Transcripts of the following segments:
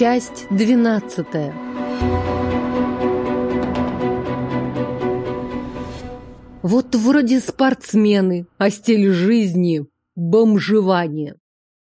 Часть двенадцатая. Вот вроде спортсмены, а стиль жизни – бомжевание.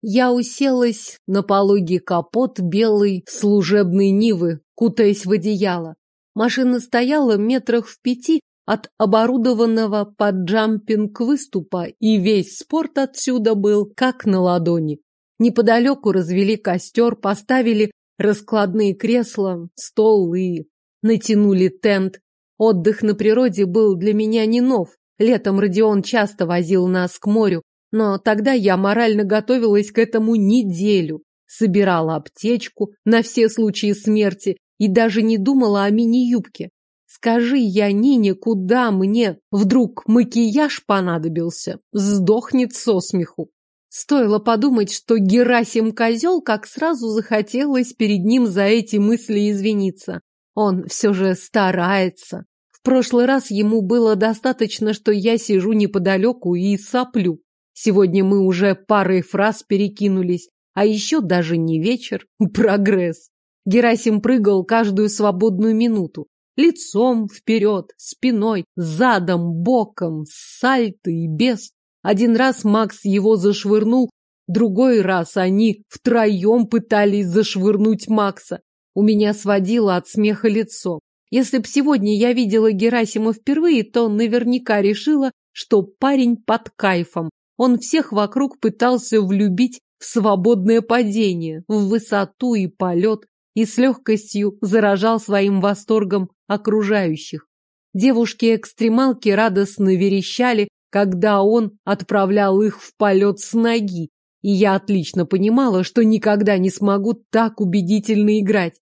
Я уселась на пологий капот белой служебной Нивы, кутаясь в одеяло. Машина стояла метрах в пяти от оборудованного под джампинг выступа, и весь спорт отсюда был как на ладони. Неподалеку развели костер, поставили раскладные кресла, стол и натянули тент. Отдых на природе был для меня не нов. Летом Родион часто возил нас к морю, но тогда я морально готовилась к этому неделю. Собирала аптечку на все случаи смерти и даже не думала о мини-юбке. Скажи я Нине, куда мне вдруг макияж понадобился, сдохнет со смеху. Стоило подумать, что Герасим козел, как сразу захотелось перед ним за эти мысли извиниться. Он все же старается. В прошлый раз ему было достаточно, что я сижу неподалеку и соплю. Сегодня мы уже парой фраз перекинулись, а еще даже не вечер. Прогресс. Герасим прыгал каждую свободную минуту. Лицом вперед, спиной, задом, боком, сальто и без. Один раз Макс его зашвырнул, другой раз они втроем пытались зашвырнуть Макса. У меня сводило от смеха лицо. Если б сегодня я видела Герасима впервые, то наверняка решила, что парень под кайфом. Он всех вокруг пытался влюбить в свободное падение, в высоту и полет, и с легкостью заражал своим восторгом окружающих. Девушки-экстремалки радостно верещали, когда он отправлял их в полет с ноги, и я отлично понимала, что никогда не смогу так убедительно играть.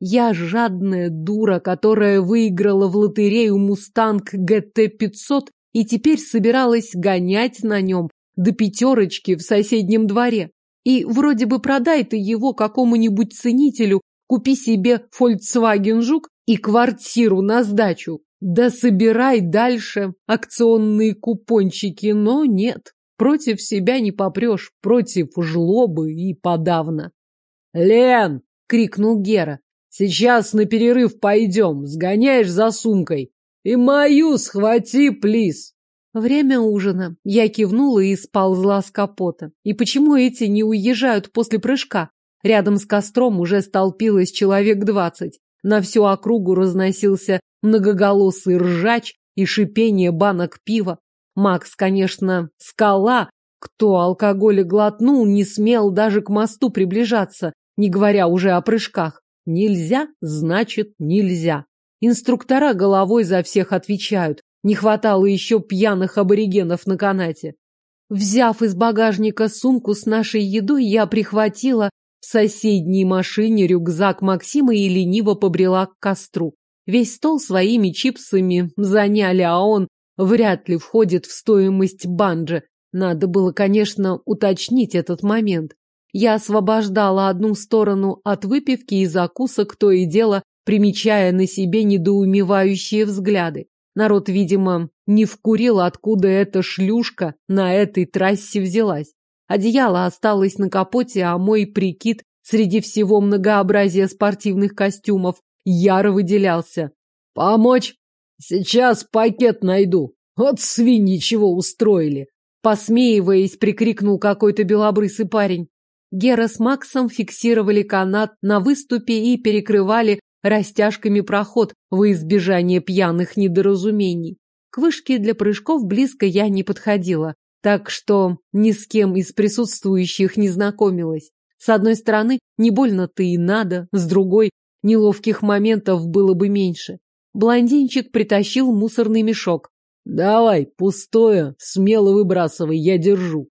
Я жадная дура, которая выиграла в лотерею «Мустанг ГТ-500» и теперь собиралась гонять на нем до пятерочки в соседнем дворе. И вроде бы продай ты его какому-нибудь ценителю, купи себе Volkswagen Жук и квартиру на сдачу. Да собирай дальше акционные купончики, но нет. Против себя не попрешь, против жлобы и подавно. «Лен!» — крикнул Гера. «Сейчас на перерыв пойдем, сгоняешь за сумкой. И мою схвати, плиз!» Время ужина. Я кивнула и сползла с капота. И почему эти не уезжают после прыжка? Рядом с костром уже столпилось человек двадцать. На всю округу разносился многоголосый ржач и шипение банок пива. Макс, конечно, скала, кто алкоголя глотнул, не смел даже к мосту приближаться, не говоря уже о прыжках. Нельзя, значит, нельзя. Инструктора головой за всех отвечают. Не хватало еще пьяных аборигенов на канате. Взяв из багажника сумку с нашей едой, я прихватила в соседней машине рюкзак Максима и лениво побрела к костру. Весь стол своими чипсами заняли, а он вряд ли входит в стоимость банджи. Надо было, конечно, уточнить этот момент. Я освобождала одну сторону от выпивки и закусок, то и дело, примечая на себе недоумевающие взгляды. Народ, видимо, не вкурил, откуда эта шлюшка на этой трассе взялась. Одеяло осталось на капоте, а мой прикид среди всего многообразия спортивных костюмов яро выделялся. «Помочь? Сейчас пакет найду. Вот свиньи чего устроили!» Посмеиваясь, прикрикнул какой-то белобрысый парень. Гера с Максом фиксировали канат на выступе и перекрывали растяжками проход во избежание пьяных недоразумений. К вышке для прыжков близко я не подходила так что ни с кем из присутствующих не знакомилась. С одной стороны, не больно-то и надо, с другой, неловких моментов было бы меньше. Блондинчик притащил мусорный мешок. «Давай, пустое, смело выбрасывай, я держу».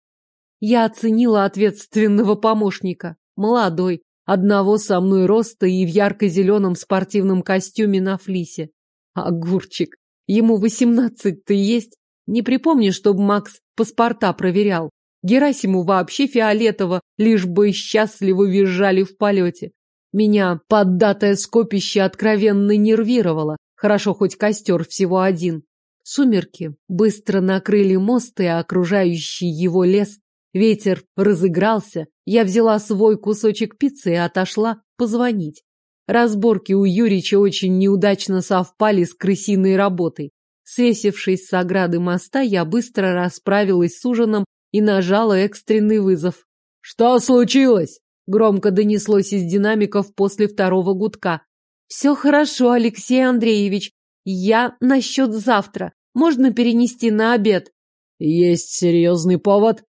Я оценила ответственного помощника. Молодой, одного со мной роста и в ярко-зеленом спортивном костюме на флисе. Огурчик. Ему восемнадцать-то есть. Не припомню, чтобы Макс паспорта проверял. Герасиму вообще фиолетово, лишь бы счастливо визжали в полете. Меня поддатое скопище откровенно нервировало. Хорошо, хоть костер всего один. Сумерки быстро накрыли мост и окружающий его лес. Ветер разыгрался, я взяла свой кусочек пиццы и отошла позвонить. Разборки у Юрича очень неудачно совпали с крысиной работой. Свесившись с ограды моста, я быстро расправилась с ужином и нажала экстренный вызов. «Что случилось?» — громко донеслось из динамиков после второго гудка. «Все хорошо, Алексей Андреевич. Я насчет завтра. Можно перенести на обед?» «Есть серьезный повод?»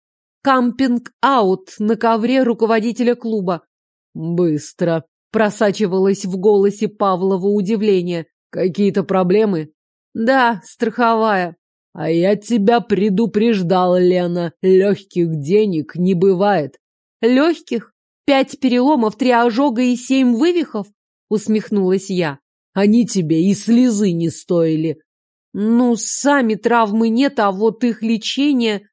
«Каминг-аут на ковре руководителя клуба». «Быстро», — просачивалось в голосе Павлова удивление. «Какие-то проблемы?» Да, страховая. А я тебя предупреждал, Лена. Легких денег не бывает. Легких? Пять переломов, три ожога и семь вывихов? Усмехнулась я. Они тебе и слезы не стоили. Ну, сами травмы нет, а вот их лечение...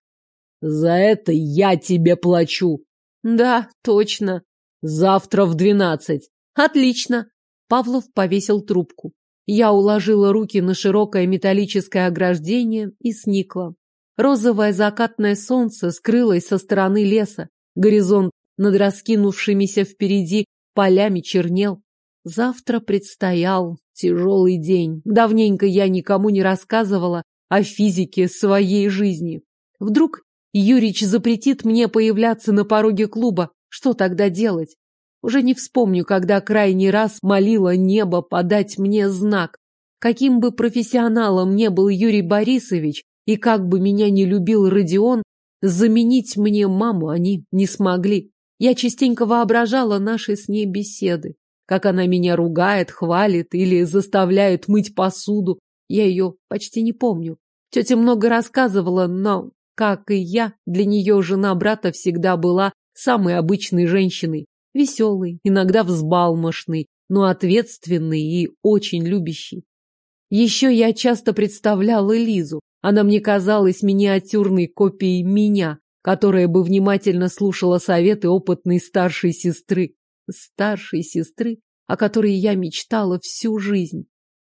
За это я тебе плачу. Да, точно. Завтра в двенадцать. Отлично. Павлов повесил трубку. Я уложила руки на широкое металлическое ограждение и сникла. Розовое закатное солнце скрылось со стороны леса. Горизонт над раскинувшимися впереди полями чернел. Завтра предстоял тяжелый день. Давненько я никому не рассказывала о физике своей жизни. Вдруг Юрич запретит мне появляться на пороге клуба. Что тогда делать? Уже не вспомню, когда крайний раз молила небо подать мне знак. Каким бы профессионалом не был Юрий Борисович, и как бы меня не любил Родион, заменить мне маму они не смогли. Я частенько воображала наши с ней беседы. Как она меня ругает, хвалит или заставляет мыть посуду. Я ее почти не помню. Тетя много рассказывала, но, как и я, для нее жена брата всегда была самой обычной женщиной. Веселый, иногда взбалмошный, но ответственный и очень любящий. Еще я часто представляла Лизу. Она мне казалась миниатюрной копией меня, которая бы внимательно слушала советы опытной старшей сестры. Старшей сестры, о которой я мечтала всю жизнь.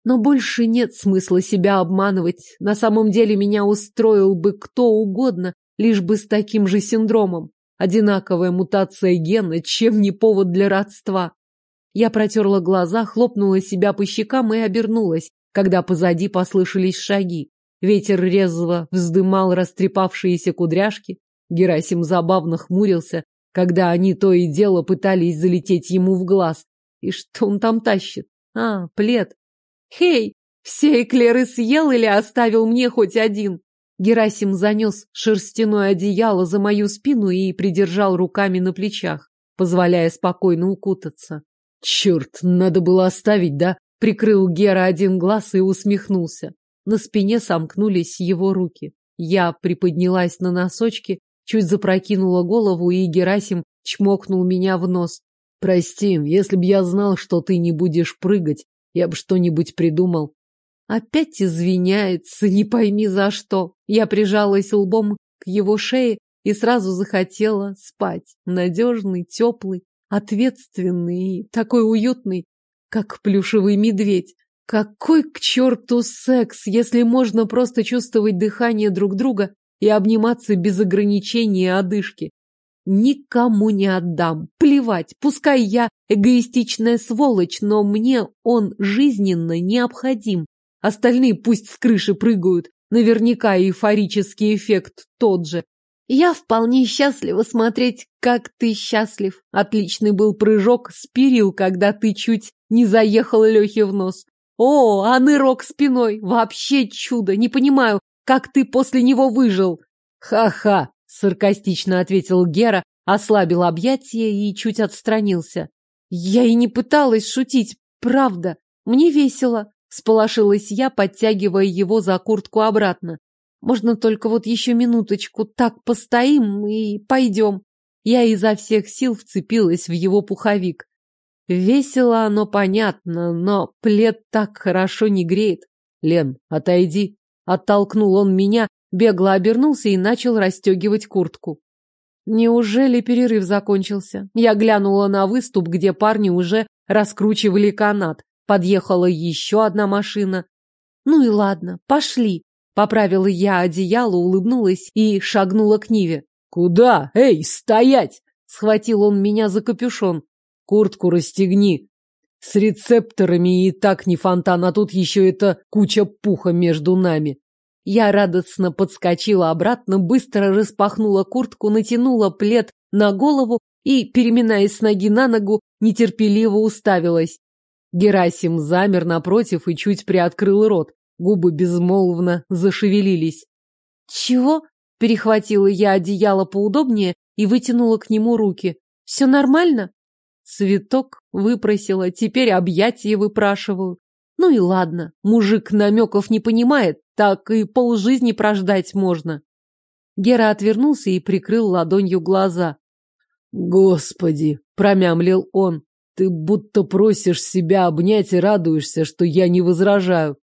Но больше нет смысла себя обманывать. На самом деле меня устроил бы кто угодно, лишь бы с таким же синдромом. Одинаковая мутация гена, чем не повод для родства. Я протерла глаза, хлопнула себя по щекам и обернулась, когда позади послышались шаги. Ветер резво вздымал растрепавшиеся кудряшки. Герасим забавно хмурился, когда они то и дело пытались залететь ему в глаз. И что он там тащит? А, плед. Хей, все эклеры съел или оставил мне хоть один? Герасим занес шерстяное одеяло за мою спину и придержал руками на плечах, позволяя спокойно укутаться. Черт, надо было оставить, да? Прикрыл Гера один глаз и усмехнулся. На спине сомкнулись его руки. Я приподнялась на носочки, чуть запрокинула голову, и Герасим чмокнул меня в нос. Прости, если б я знал, что ты не будешь прыгать, я бы что-нибудь придумал. Опять извиняется, не пойми за что. Я прижалась лбом к его шее и сразу захотела спать. Надежный, теплый, ответственный и такой уютный, как плюшевый медведь. Какой к черту секс, если можно просто чувствовать дыхание друг друга и обниматься без ограничений и одышки? Никому не отдам. Плевать, пускай я эгоистичная сволочь, но мне он жизненно необходим. Остальные пусть с крыши прыгают. Наверняка эйфорический эффект тот же. Я вполне счастлива смотреть, как ты счастлив. Отличный был прыжок с перил, когда ты чуть не заехал Лехе в нос. О, а нырок спиной! Вообще чудо! Не понимаю, как ты после него выжил. Ха-ха! Саркастично ответил Гера, ослабил объятия и чуть отстранился. Я и не пыталась шутить, правда. Мне весело. Сполошилась я, подтягивая его за куртку обратно. Можно только вот еще минуточку так постоим и пойдем. Я изо всех сил вцепилась в его пуховик. Весело оно понятно, но плед так хорошо не греет. Лен, отойди. Оттолкнул он меня, бегло обернулся и начал расстегивать куртку. Неужели перерыв закончился? Я глянула на выступ, где парни уже раскручивали канат. Подъехала еще одна машина. Ну и ладно, пошли. Поправила я одеяло, улыбнулась и шагнула к Ниве. Куда? Эй, стоять! Схватил он меня за капюшон. Куртку расстегни. С рецепторами и так не фонтан, а тут еще эта куча пуха между нами. Я радостно подскочила обратно, быстро распахнула куртку, натянула плед на голову и, переминаясь с ноги на ногу, нетерпеливо уставилась. Герасим замер напротив и чуть приоткрыл рот. Губы безмолвно зашевелились. «Чего?» — перехватила я одеяло поудобнее и вытянула к нему руки. «Все нормально?» Цветок выпросила, теперь объятия выпрашиваю. Ну и ладно, мужик намеков не понимает, так и полжизни прождать можно. Гера отвернулся и прикрыл ладонью глаза. «Господи!» — промямлил он. «Ты будто просишь себя обнять и радуешься, что я не возражаю».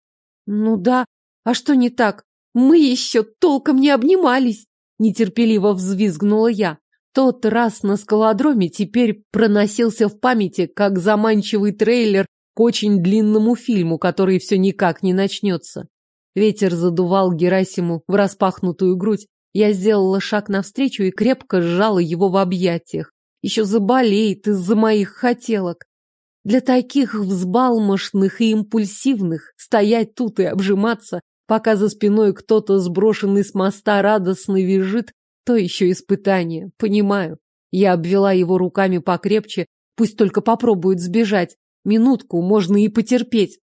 «Ну да. А что не так? Мы еще толком не обнимались!» Нетерпеливо взвизгнула я. Тот раз на скалодроме теперь проносился в памяти, как заманчивый трейлер к очень длинному фильму, который все никак не начнется. Ветер задувал Герасиму в распахнутую грудь. Я сделала шаг навстречу и крепко сжала его в объятиях. Еще заболеет из-за моих хотелок. Для таких взбалмошных и импульсивных стоять тут и обжиматься, пока за спиной кто-то сброшенный с моста радостно визжит, то еще испытание, понимаю. Я обвела его руками покрепче, пусть только попробует сбежать. Минутку можно и потерпеть.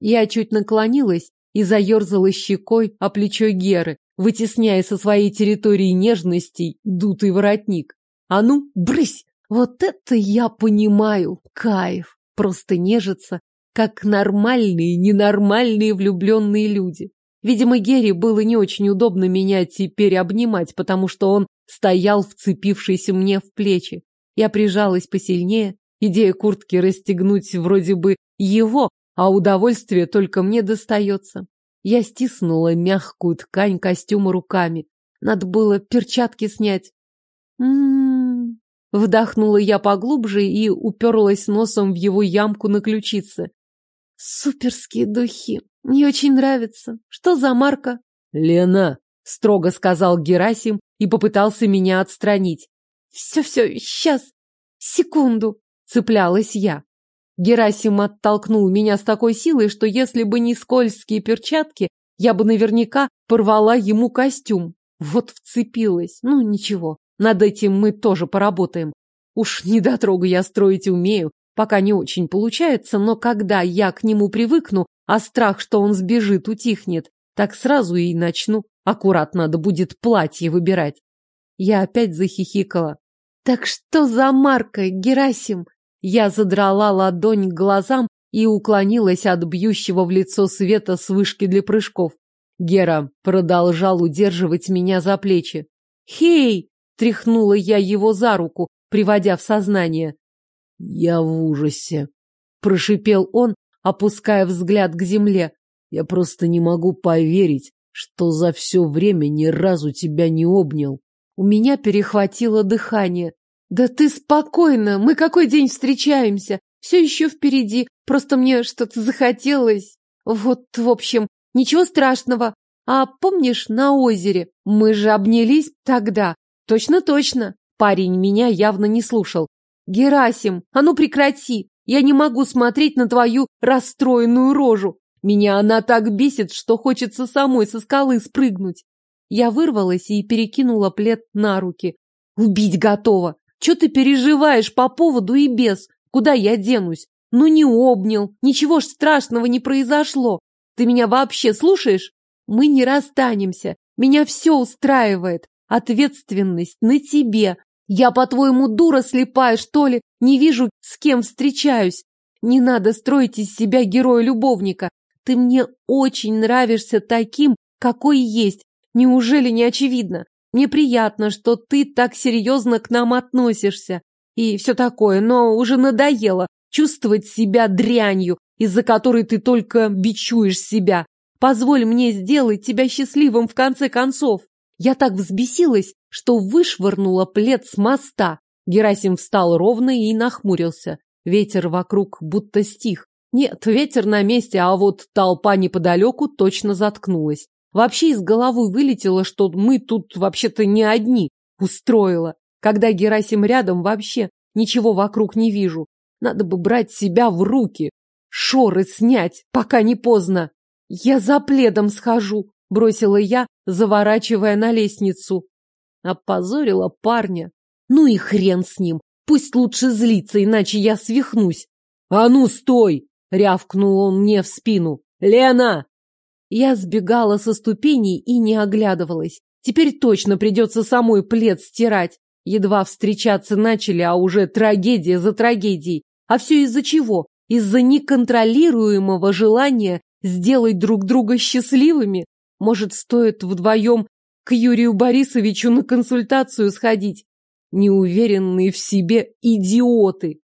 Я чуть наклонилась и заерзала щекой о плечо Геры, вытесняя со своей территории нежностей дутый воротник. А ну, брысь! Вот это я понимаю, кайф! Просто нежиться, как нормальные, ненормальные влюбленные люди. Видимо, Гере было не очень удобно меня теперь обнимать, потому что он стоял, вцепившийся мне в плечи. Я прижалась посильнее. Идея куртки расстегнуть вроде бы его, а удовольствие только мне достается. Я стиснула мягкую ткань костюма руками. Надо было перчатки снять. М-м-м. Вдохнула я поглубже и уперлась носом в его ямку на ключице. Суперские духи. Мне очень нравится. Что за марка? Лена, строго сказал Герасим и попытался меня отстранить. Все-все, сейчас. Секунду. Цеплялась я. Герасим оттолкнул меня с такой силой, что если бы не скользкие перчатки, я бы наверняка порвала ему костюм. Вот вцепилась. Ну, ничего, над этим мы тоже поработаем. Уж недотрогу я строить умею, пока не очень получается, но когда я к нему привыкну, а страх, что он сбежит, утихнет, так сразу и начну. Аккурат надо будет платье выбирать. Я опять захихикала. Так что за марка, Герасим? Я задрала ладонь к глазам и уклонилась от бьющего в лицо света с вышки для прыжков. Гера продолжал удерживать меня за плечи. «Хей!» — тряхнула я его за руку, приводя в сознание. «Я в ужасе!» — прошипел он, опуская взгляд к земле. «Я просто не могу поверить, что за все время ни разу тебя не обнял». У меня перехватило дыхание. Да ты спокойно, мы какой день встречаемся? Все еще впереди, просто мне что-то захотелось. Вот, в общем, ничего страшного. А помнишь, на озере? Мы же обнялись тогда. Точно-точно. Парень меня явно не слушал. Герасим, а ну прекрати. Я не могу смотреть на твою расстроенную рожу. Меня она так бесит, что хочется самой со скалы спрыгнуть. Я вырвалась и перекинула плед на руки. Убить готова. Че ты переживаешь по поводу и без? Куда я денусь? Ну не обнял, ничего ж страшного не произошло. Ты меня вообще слушаешь? Мы не расстанемся. Меня все устраивает. Ответственность на тебе. Я, по-твоему, дура слепая, что ли? Не вижу, с кем встречаюсь. Не надо строить из себя героя-любовника. Ты мне очень нравишься таким, какой есть. Неужели не очевидно? Мне приятно, что ты так серьезно к нам относишься. И все такое, но уже надоело чувствовать себя дрянью, из-за которой ты только бичуешь себя. Позволь мне сделать тебя счастливым в конце концов. Я так взбесилась, что вышвырнула плед с моста. Герасим встал ровно и нахмурился. Ветер вокруг будто стих. Нет, ветер на месте, а вот толпа неподалеку точно заткнулась. Вообще из головы вылетело, что мы тут вообще-то не одни. устроила. Когда Герасим рядом, вообще ничего вокруг не вижу. Надо бы брать себя в руки. Шоры снять, пока не поздно. Я за пледом схожу, бросила я, заворачивая на лестницу. Опозорила парня. Ну и хрен с ним. Пусть лучше злится, иначе я свихнусь. А ну, стой! рявкнул он мне в спину. Лена! Я сбегала со ступеней и не оглядывалась. Теперь точно придется самой плед стирать. Едва встречаться начали, а уже трагедия за трагедией. А все из-за чего? Из-за неконтролируемого желания сделать друг друга счастливыми? Может, стоит вдвоем к Юрию Борисовичу на консультацию сходить? Неуверенные в себе идиоты.